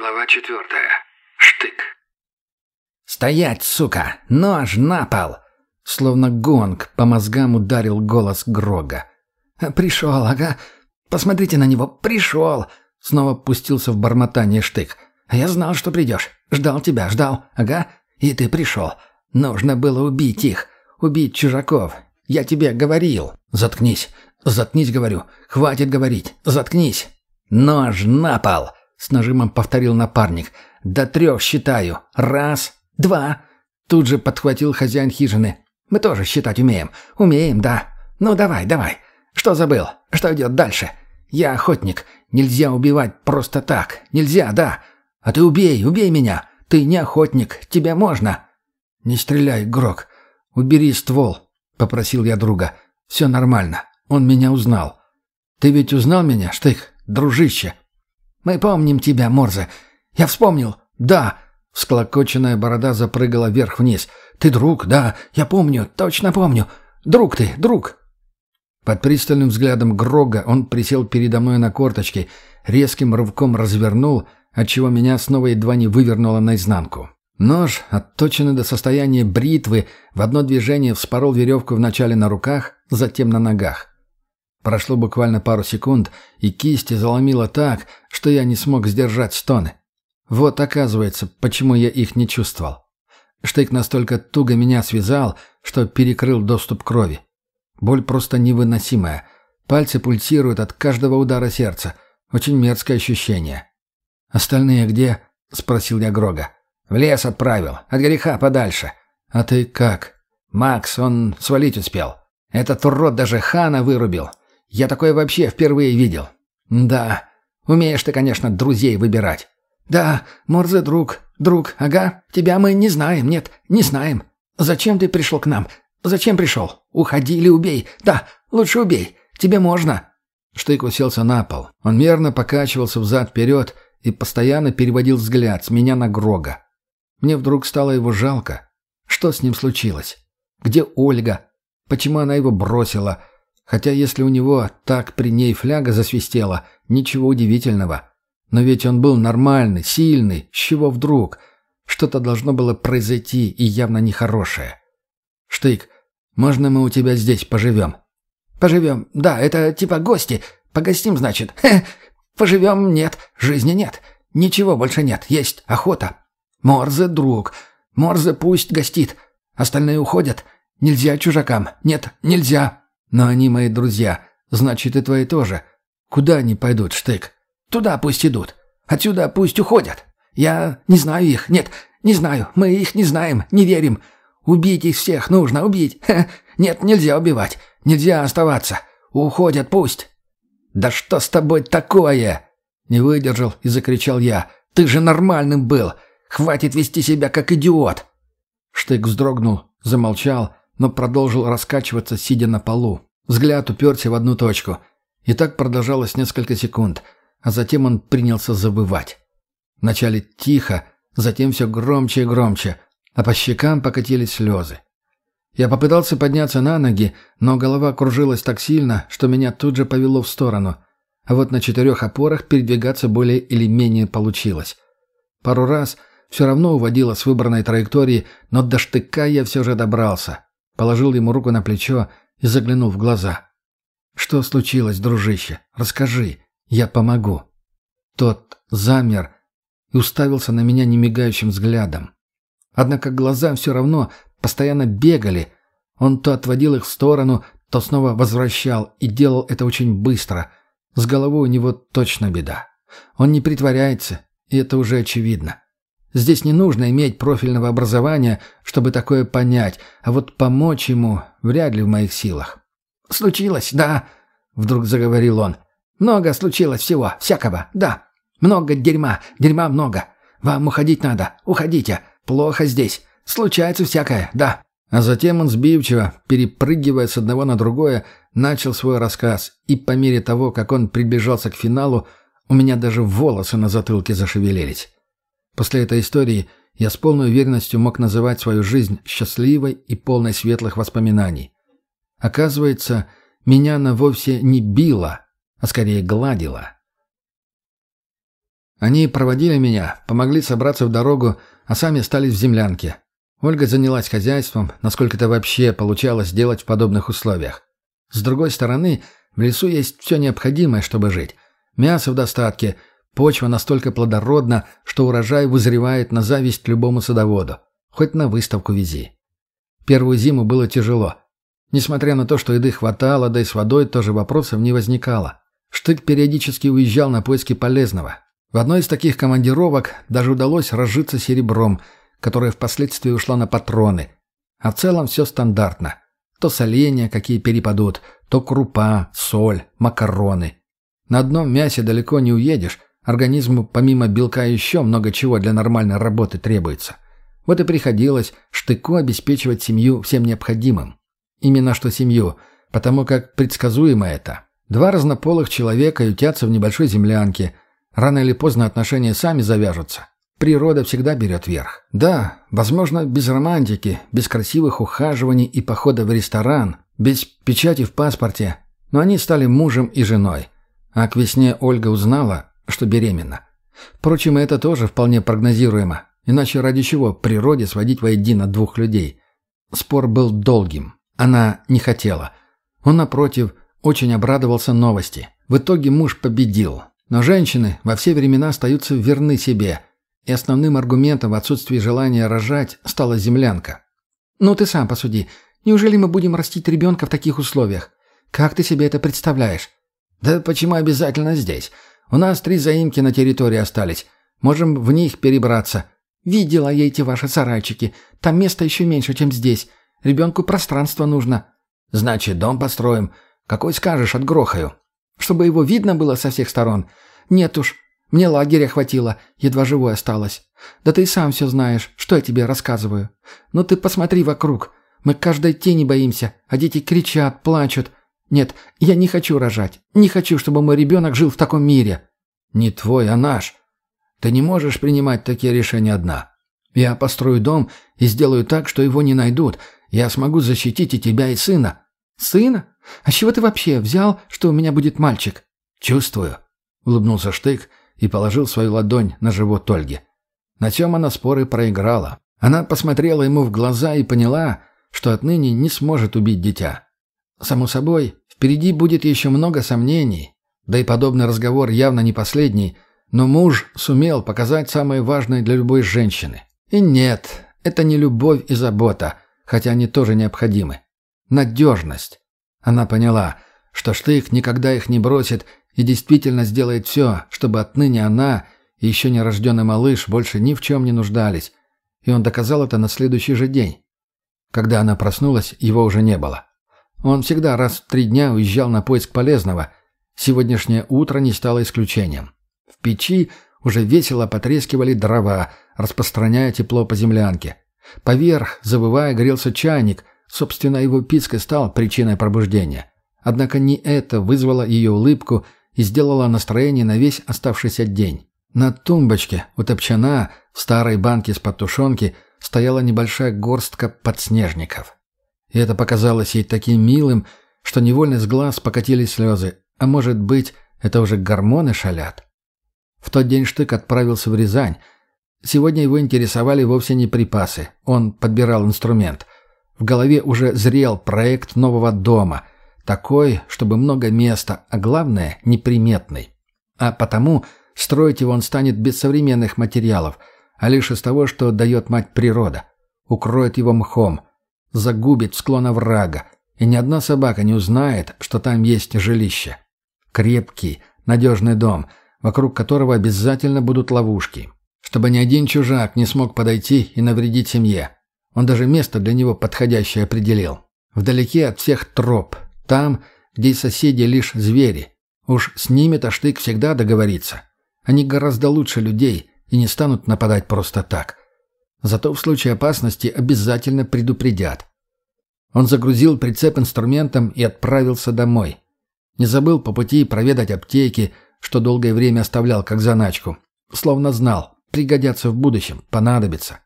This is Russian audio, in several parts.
Глава четвертая. Штык. «Стоять, сука! Нож на пол!» Словно гонг по мозгам ударил голос Грога. «Пришел, ага. Посмотрите на него. Пришел!» Снова пустился в бормотание Штык. «А я знал, что придешь. Ждал тебя, ждал. Ага. И ты пришел. Нужно было убить их. Убить чужаков. Я тебе говорил. Заткнись. Заткнись, говорю. Хватит говорить. Заткнись. Нож на пол!» С нажимом повторил напарник. «До трех считаю. Раз, два». Тут же подхватил хозяин хижины. «Мы тоже считать умеем. Умеем, да. Ну давай, давай. Что забыл? Что идет дальше? Я охотник. Нельзя убивать просто так. Нельзя, да. А ты убей, убей меня. Ты не охотник. Тебе можно». «Не стреляй, Грок. Убери ствол», — попросил я друга. «Все нормально. Он меня узнал». «Ты ведь узнал меня, Штык, дружище?» «Мы помним тебя, Морзе. Я вспомнил. Да». Всклокоченная борода запрыгала вверх-вниз. «Ты друг, да, я помню, точно помню. Друг ты, друг». Под пристальным взглядом Грога он присел передо мной на корточки, резким рывком развернул, отчего меня снова едва не вывернуло наизнанку. Нож, отточенный до состояния бритвы, в одно движение вспорол веревку вначале на руках, затем на ногах. Прошло буквально пару секунд, и кисти заломило так, что я не смог сдержать стоны. Вот, оказывается, почему я их не чувствовал. Штык настолько туго меня связал, что перекрыл доступ крови. Боль просто невыносимая. Пальцы пульсируют от каждого удара сердца. Очень мерзкое ощущение. «Остальные где?» — спросил я Грога. «В лес отправил. От греха подальше». «А ты как?» «Макс, он свалить успел. Этот урод даже хана вырубил. Я такое вообще впервые видел. Да, умеешь ты, конечно, друзей выбирать. Да, Морзе друг, друг, ага. Тебя мы не знаем, нет, не знаем. Зачем ты пришел к нам? Зачем пришел? Уходи или убей. Да, лучше убей. Тебе можно. Штык уселся на пол. Он мерно покачивался взад-вперед и постоянно переводил взгляд с меня на Грога. Мне вдруг стало его жалко. Что с ним случилось? Где Ольга? Почему она его бросила? Хотя если у него так при ней фляга засвистела, ничего удивительного. Но ведь он был нормальный, сильный, с чего вдруг? Что-то должно было произойти и явно нехорошее. «Штык, можно мы у тебя здесь поживем?» «Поживем, да, это типа гости. Погостим, значит. Хе, поживем, нет, жизни нет. Ничего больше нет, есть охота. Морзе друг. Морзе пусть гостит. Остальные уходят. Нельзя чужакам. Нет, нельзя. Но они мои друзья, значит и твои тоже. Куда они пойдут, Штык? Туда пусть идут. Отсюда пусть уходят. Я не знаю их. Нет, не знаю. Мы их не знаем, не верим. Убить их всех нужно, убить. Ха, нет, нельзя убивать. Нельзя оставаться. Уходят пусть. Да что с тобой такое? Не выдержал и закричал я. Ты же нормальным был. Хватит вести себя как идиот. Штык вздрогнул, замолчал, но продолжил раскачиваться, сидя на полу. Взгляд уперся в одну точку. И так продолжалось несколько секунд, а затем он принялся забывать. Вначале тихо, затем все громче и громче, а по щекам покатились слезы. Я попытался подняться на ноги, но голова кружилась так сильно, что меня тут же повело в сторону. А вот на четырех опорах передвигаться более или менее получилось. Пару раз все равно уводило с выбранной траектории, но до штыка я все же добрался. Положил ему руку на плечо и заглянул в глаза. «Что случилось, дружище? Расскажи. Я помогу». Тот замер и уставился на меня немигающим взглядом. Однако глаза все равно постоянно бегали. Он то отводил их в сторону, то снова возвращал и делал это очень быстро. С головой у него точно беда. Он не притворяется, и это уже очевидно. Здесь не нужно иметь профильного образования, чтобы такое понять, а вот помочь ему вряд ли в моих силах. «Случилось, да», — вдруг заговорил он. «Много случилось всего, всякого, да. Много дерьма, дерьма много. Вам уходить надо, уходите. Плохо здесь. Случается всякое, да». А затем он сбивчиво, перепрыгивая с одного на другое, начал свой рассказ, и по мере того, как он приближался к финалу, у меня даже волосы на затылке зашевелились. После этой истории я с полной уверенностью мог называть свою жизнь счастливой и полной светлых воспоминаний. Оказывается, меня она вовсе не била, а скорее гладила. Они проводили меня, помогли собраться в дорогу, а сами остались в землянке. Ольга занялась хозяйством, насколько это вообще получалось делать в подобных условиях. С другой стороны, в лесу есть все необходимое, чтобы жить. Мясо в достатке, почва настолько плодородна, что урожай вызревает на зависть любому садоводу. Хоть на выставку вези. Первую зиму было тяжело. Несмотря на то, что еды хватало, да и с водой тоже вопросов не возникало. Штык периодически уезжал на поиски полезного. В одной из таких командировок даже удалось разжиться серебром, которое впоследствии ушло на патроны. А в целом все стандартно. То соленья, какие перепадут, то крупа, соль, макароны. На одном мясе далеко не уедешь, организму помимо белка еще много чего для нормальной работы требуется. Вот и приходилось штыку обеспечивать семью всем необходимым. Именно что семью, потому как предсказуемо это. Два разнополых человека ютятся в небольшой землянке. Рано или поздно отношения сами завяжутся. Природа всегда берет верх. Да, возможно, без романтики, без красивых ухаживаний и похода в ресторан, без печати в паспорте, но они стали мужем и женой. А к весне Ольга узнала, что беременна. Впрочем, это тоже вполне прогнозируемо. Иначе ради чего природе сводить воедино двух людей? Спор был долгим. Она не хотела. Он, напротив, очень обрадовался новости. В итоге муж победил. Но женщины во все времена остаются верны себе. И основным аргументом в отсутствии желания рожать стала землянка. «Ну ты сам посуди. Неужели мы будем растить ребенка в таких условиях? Как ты себе это представляешь?» «Да почему обязательно здесь? У нас три заимки на территории остались. Можем в них перебраться. Видела я эти ваши сарайчики. Там места еще меньше, чем здесь. Ребенку пространство нужно. Значит, дом построим. Какой скажешь, отгрохаю. Чтобы его видно было со всех сторон. Нет уж, мне лагеря хватило, едва живой осталось. Да ты сам все знаешь, что я тебе рассказываю. Ну ты посмотри вокруг. Мы каждой тени боимся, а дети кричат, плачут. Нет, я не хочу рожать. Не хочу, чтобы мой ребенок жил в таком мире. Не твой, а наш. Ты не можешь принимать такие решения одна. Я построю дом и сделаю так, что его не найдут, я смогу защитить и тебя, и сына». «Сына? А чего ты вообще взял, что у меня будет мальчик?» «Чувствую», — улыбнулся Штык и положил свою ладонь на живот Ольги. На чем она споры проиграла. Она посмотрела ему в глаза и поняла, что отныне не сможет убить дитя. Само собой, впереди будет еще много сомнений, да и подобный разговор явно не последний, но муж сумел показать самое важное для любой женщины. И нет, это не любовь и забота — хотя они тоже необходимы. Надежность. Она поняла, что Штык никогда их не бросит и действительно сделает все, чтобы отныне она и еще нерожденный малыш больше ни в чем не нуждались. И он доказал это на следующий же день. Когда она проснулась, его уже не было. Он всегда раз в три дня уезжал на поиск полезного. Сегодняшнее утро не стало исключением. В печи уже весело потрескивали дрова, распространяя тепло по землянке. Поверх, завывая, грелся чайник. Собственно, его писк и стал причиной пробуждения. Однако не это вызвало ее улыбку и сделало настроение на весь оставшийся день. На тумбочке у топчана в старой банке с-под тушенки стояла небольшая горстка подснежников. И это показалось ей таким милым, что невольно с глаз покатились слезы. А может быть, это уже гормоны шалят? В тот день Штык отправился в Рязань, Сегодня его интересовали вовсе не припасы. Он подбирал инструмент. В голове уже зрел проект нового дома. Такой, чтобы много места, а главное, неприметный. А потому строить его он станет без современных материалов, а лишь из того, что дает мать природа. Укроет его мхом, загубит склон врага, и ни одна собака не узнает, что там есть жилище. Крепкий, надежный дом, вокруг которого обязательно будут ловушки чтобы ни один чужак не смог подойти и навредить семье. Он даже место для него подходящее определил. Вдалеке от всех троп, там, где соседи лишь звери. Уж с ними-то Штык всегда договорится. Они гораздо лучше людей и не станут нападать просто так. Зато в случае опасности обязательно предупредят. Он загрузил прицеп инструментом и отправился домой. Не забыл по пути проведать аптеки, что долгое время оставлял как заначку. Словно знал, Пригодятся в будущем, понадобится.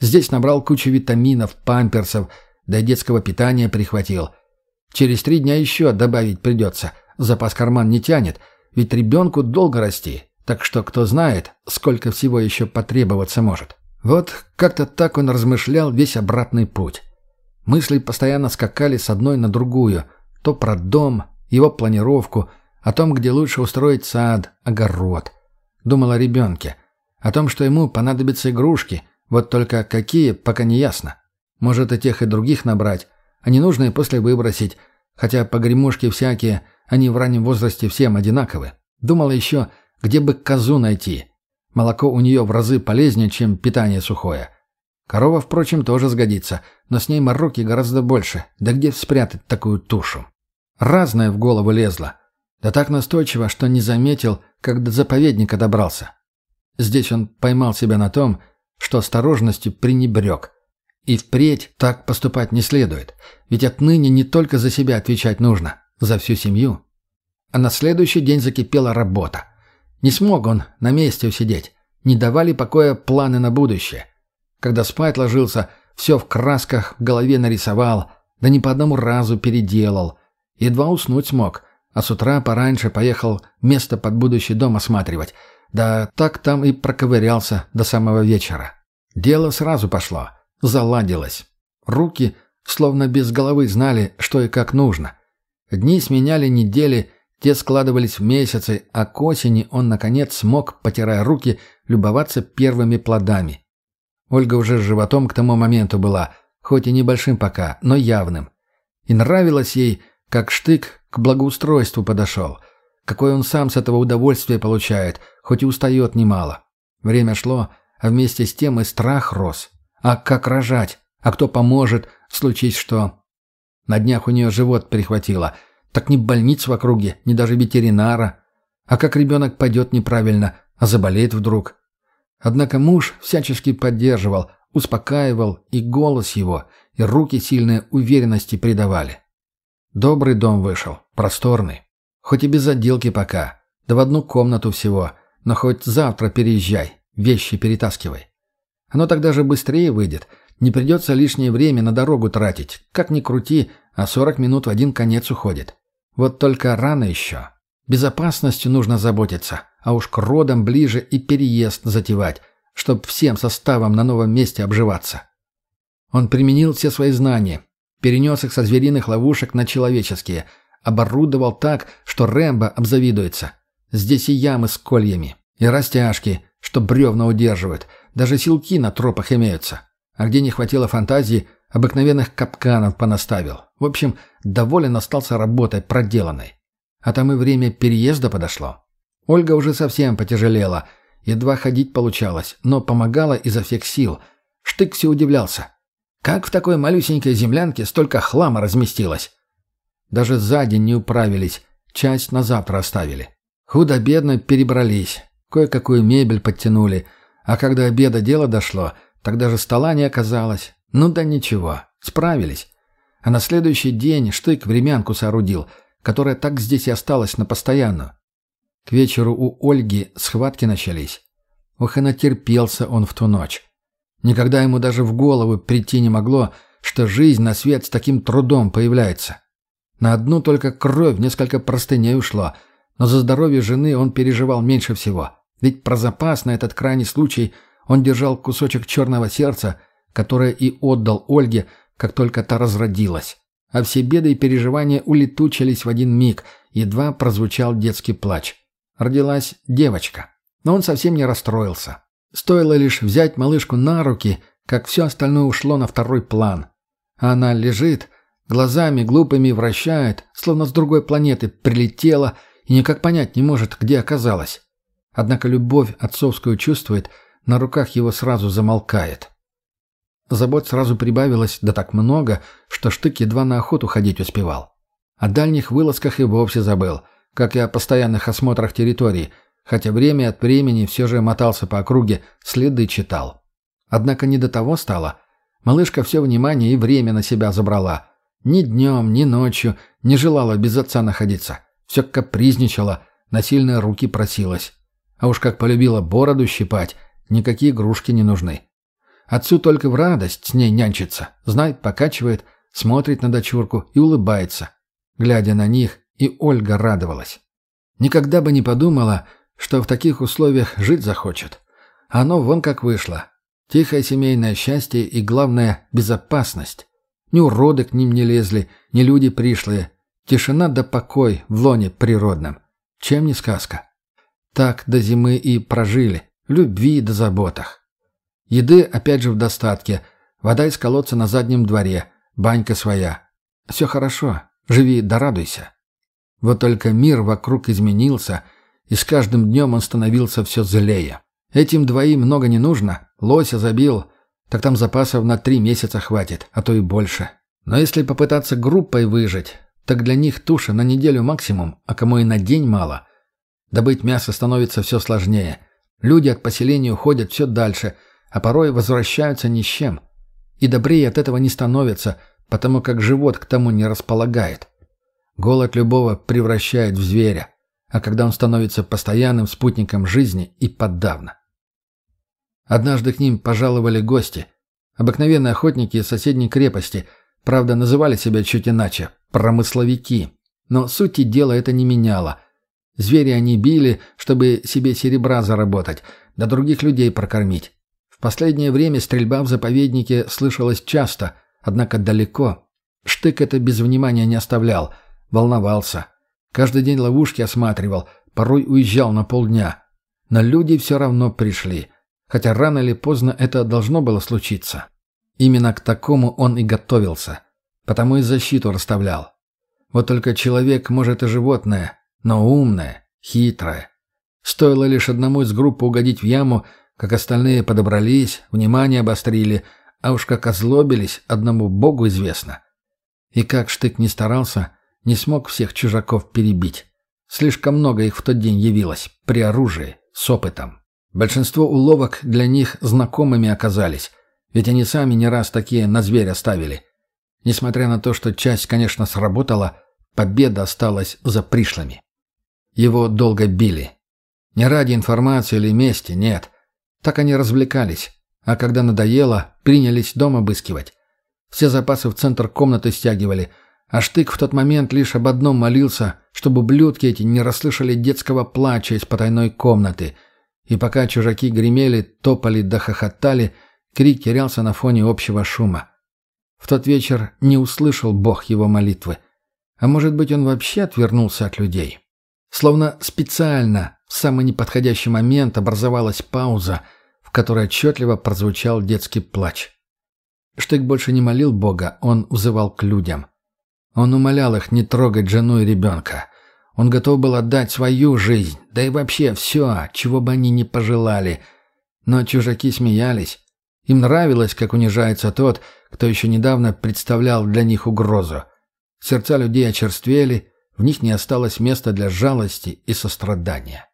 Здесь набрал кучу витаминов, памперсов, да и детского питания прихватил. Через три дня еще добавить придется. Запас карман не тянет, ведь ребенку долго расти. Так что кто знает, сколько всего еще потребоваться может. Вот как-то так он размышлял весь обратный путь. Мысли постоянно скакали с одной на другую. То про дом, его планировку, о том, где лучше устроить сад, огород. Думал о ребенке. О том, что ему понадобятся игрушки. Вот только какие, пока не ясно. Может и тех, и других набрать, а ненужные после выбросить. Хотя погремушки всякие, они в раннем возрасте всем одинаковы. Думал еще, где бы козу найти. Молоко у нее в разы полезнее, чем питание сухое. Корова, впрочем, тоже сгодится, но с ней мороки гораздо больше. Да где спрятать такую тушу? Разное в голову лезло. Да так настойчиво, что не заметил, как до заповедника добрался. Здесь он поймал себя на том, что осторожностью пренебрег. И впредь так поступать не следует, ведь отныне не только за себя отвечать нужно, за всю семью. А на следующий день закипела работа. Не смог он на месте усидеть, не давали покоя планы на будущее. Когда спать ложился, все в красках в голове нарисовал, да не по одному разу переделал. Едва уснуть смог, а с утра пораньше поехал место под будущий дом осматривать. Да так там и проковырялся до самого вечера. Дело сразу пошло — заладилось. Руки, словно без головы, знали, что и как нужно. Дни сменяли недели, те складывались в месяцы, а к осени он, наконец, смог, потирая руки, любоваться первыми плодами. Ольга уже с животом к тому моменту была, хоть и небольшим пока, но явным. И нравилось ей, как штык к благоустройству подошел. Какое он сам с этого удовольствия получает, хоть и устает немало. Время шло, а вместе с тем и страх рос. А как рожать? А кто поможет, случись что? На днях у нее живот перехватило. Так ни больниц в округе, ни даже ветеринара. А как ребенок пойдет неправильно, а заболеет вдруг? Однако муж всячески поддерживал, успокаивал, и голос его, и руки сильные уверенности придавали. Добрый дом вышел, просторный. Хоть и без отделки пока, да в одну комнату всего, но хоть завтра переезжай, вещи перетаскивай. Оно тогда же быстрее выйдет. Не придется лишнее время на дорогу тратить. Как ни крути, а 40 минут в один конец уходит. Вот только рано еще. Безопасностью нужно заботиться, а уж к родам ближе и переезд затевать, чтоб всем составом на новом месте обживаться. Он применил все свои знания, перенес их со звериных ловушек на человеческие, оборудовал так, что Рэмбо обзавидуется. Здесь и ямы с кольями, и растяжки, что бревна удерживают – даже силки на тропах имеются. А где не хватило фантазии, обыкновенных капканов понаставил. В общем, доволен остался работой проделанной. А там и время переезда подошло. Ольга уже совсем потяжелела. Едва ходить получалось, но помогала изо всех сил. Штык все удивлялся. Как в такой малюсенькой землянке столько хлама разместилось? Даже за день не управились, часть на завтра оставили. Худо-бедно перебрались, кое-какую мебель подтянули – а когда обеда дело дошло, тогда же стола не оказалось. Ну да ничего, справились. А на следующий день Штык времянку соорудил, которая так здесь и осталась на постоянную. К вечеру у Ольги схватки начались. Ох и натерпелся он в ту ночь. Никогда ему даже в голову прийти не могло, что жизнь на свет с таким трудом появляется. На одну только кровь несколько простыней ушло, но за здоровье жены он переживал меньше всего. Ведь про запас на этот крайний случай он держал кусочек черного сердца, которое и отдал Ольге, как только та разродилась. А все беды и переживания улетучились в один миг, едва прозвучал детский плач. Родилась девочка. Но он совсем не расстроился. Стоило лишь взять малышку на руки, как все остальное ушло на второй план. А она лежит, глазами глупыми вращает, словно с другой планеты прилетела и никак понять не может, где оказалась. Однако любовь отцовскую чувствует, на руках его сразу замолкает. Забот сразу прибавилось, да так много, что Штык едва на охоту ходить успевал. О дальних вылазках и вовсе забыл, как и о постоянных осмотрах территории, хотя время от времени все же мотался по округе, следы читал. Однако не до того стало. Малышка все внимание и время на себя забрала. Ни днем, ни ночью не желала без отца находиться. Все капризничала, на сильные руки просилась. А уж как полюбила бороду щипать, никакие игрушки не нужны. Отцу только в радость с ней нянчится. Знает, покачивает, смотрит на дочурку и улыбается. Глядя на них, и Ольга радовалась. Никогда бы не подумала, что в таких условиях жить захочет. Оно вон как вышло. Тихое семейное счастье и, главное, безопасность. Ни уроды к ним не лезли, ни люди пришлые. Тишина да покой в лоне природном. Чем не сказка? Так до зимы и прожили. Любви да заботах. Еды опять же в достатке. Вода из колодца на заднем дворе. Банька своя. Все хорошо. Живи да радуйся. Вот только мир вокруг изменился, и с каждым днем он становился все злее. Этим двоим много не нужно. Лося забил. Так там запасов на три месяца хватит, а то и больше. Но если попытаться группой выжить, так для них туша на неделю максимум, а кому и на день мало. Добыть мясо становится все сложнее. Люди от поселения уходят все дальше, а порой возвращаются ни с чем. И добрее от этого не становятся, потому как живот к тому не располагает. Голод любого превращает в зверя, а когда он становится постоянным спутником жизни и подавно. Однажды к ним пожаловали гости. Обыкновенные охотники из соседней крепости, правда, называли себя чуть иначе – промысловики. Но сути дела это не меняло. Звери они били, чтобы себе серебра заработать, да других людей прокормить. Последнее время стрельба в заповеднике слышалась часто, однако далеко. Штык это без внимания не оставлял, волновался. Каждый день ловушки осматривал, порой уезжал на полдня. Но люди все равно пришли хотя рано или поздно это должно было случиться. Именно к такому он и готовился, потому и защиту расставлял. Вот только человек, может, и животное, но умное, хитрое. Стоило лишь одному из группы угодить в яму, как остальные подобрались, внимание обострили, а уж как озлобились, одному богу известно. И как Штык не старался, не смог всех чужаков перебить. Слишком много их в тот день явилось, при оружии, с опытом. Большинство уловок для них знакомыми оказались, ведь они сами не раз такие на зверя ставили. Несмотря на то, что часть, конечно, сработала, победа осталась за пришлыми. Его долго били. Не ради информации или мести, нет. Так они развлекались, а когда надоело, принялись дом обыскивать. Все запасы в центр комнаты стягивали, а Штык в тот момент лишь об одном молился, чтобы блюдки эти не расслышали детского плача из потайной комнаты – и пока чужаки гремели, топали да хохотали, крик терялся на фоне общего шума. В тот вечер не услышал Бог его молитвы. А может быть, он вообще отвернулся от людей. Словно специально в самый неподходящий момент образовалась пауза, в которой отчетливо прозвучал детский плач. Штык больше не молил Бога, он взывал к людям. Он умолял их не трогать жену и ребенка. Он готов был отдать свою жизнь, да и вообще все, чего бы они ни пожелали. Но чужаки смеялись. Им нравилось, как унижается тот, кто еще недавно представлял для них угрозу. Сердца людей очерствели, в них не осталось места для жалости и сострадания.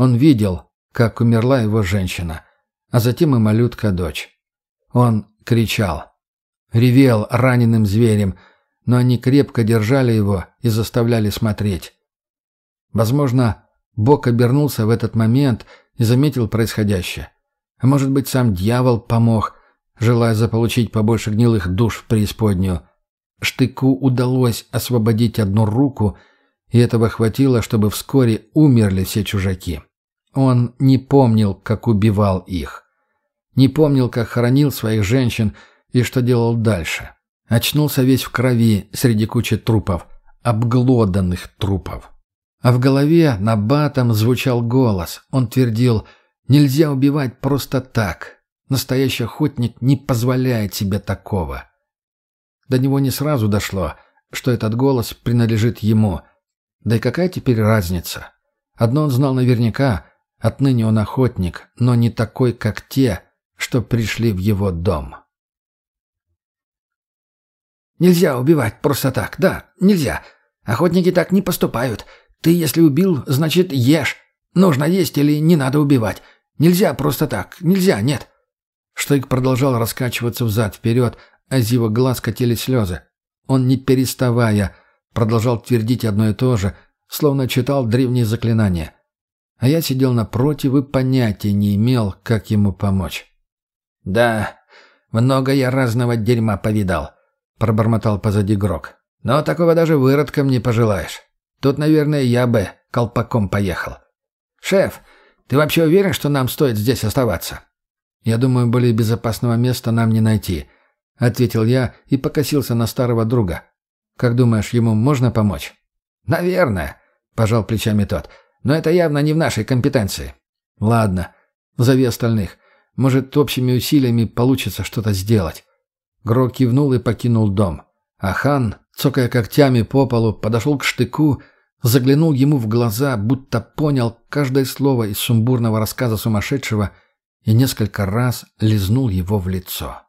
Он видел, как умерла его женщина, а затем и малютка-дочь. Он кричал. Ревел раненым зверем – но они крепко держали его и заставляли смотреть. Возможно, Бог обернулся в этот момент и заметил происходящее. А может быть, сам дьявол помог, желая заполучить побольше гнилых душ в преисподнюю. Штыку удалось освободить одну руку, и этого хватило, чтобы вскоре умерли все чужаки. Он не помнил, как убивал их. Не помнил, как хоронил своих женщин и что делал дальше. Очнулся весь в крови среди кучи трупов, обглоданных трупов. А в голове на батом звучал голос. Он твердил «Нельзя убивать просто так. Настоящий охотник не позволяет себе такого». До него не сразу дошло, что этот голос принадлежит ему. Да и какая теперь разница? Одно он знал наверняка. Отныне он охотник, но не такой, как те, что пришли в его дом. Нельзя убивать просто так. Да, нельзя. Охотники так не поступают. Ты, если убил, значит, ешь. Нужно есть или не надо убивать. Нельзя просто так. Нельзя, нет. Штык продолжал раскачиваться взад-вперед, а из его глаз катились слезы. Он, не переставая, продолжал твердить одно и то же, словно читал древние заклинания. А я сидел напротив и понятия не имел, как ему помочь. «Да, много я разного дерьма повидал пробормотал позади Грок. «Но такого даже выродком не пожелаешь. Тут, наверное, я бы колпаком поехал». «Шеф, ты вообще уверен, что нам стоит здесь оставаться?» «Я думаю, более безопасного места нам не найти», — ответил я и покосился на старого друга. «Как думаешь, ему можно помочь?» «Наверное», — пожал плечами тот. «Но это явно не в нашей компетенции». «Ладно, зови остальных. Может, общими усилиями получится что-то сделать». Грок кивнул и покинул дом. А хан, цокая когтями по полу, подошел к штыку, заглянул ему в глаза, будто понял каждое слово из сумбурного рассказа сумасшедшего и несколько раз лизнул его в лицо.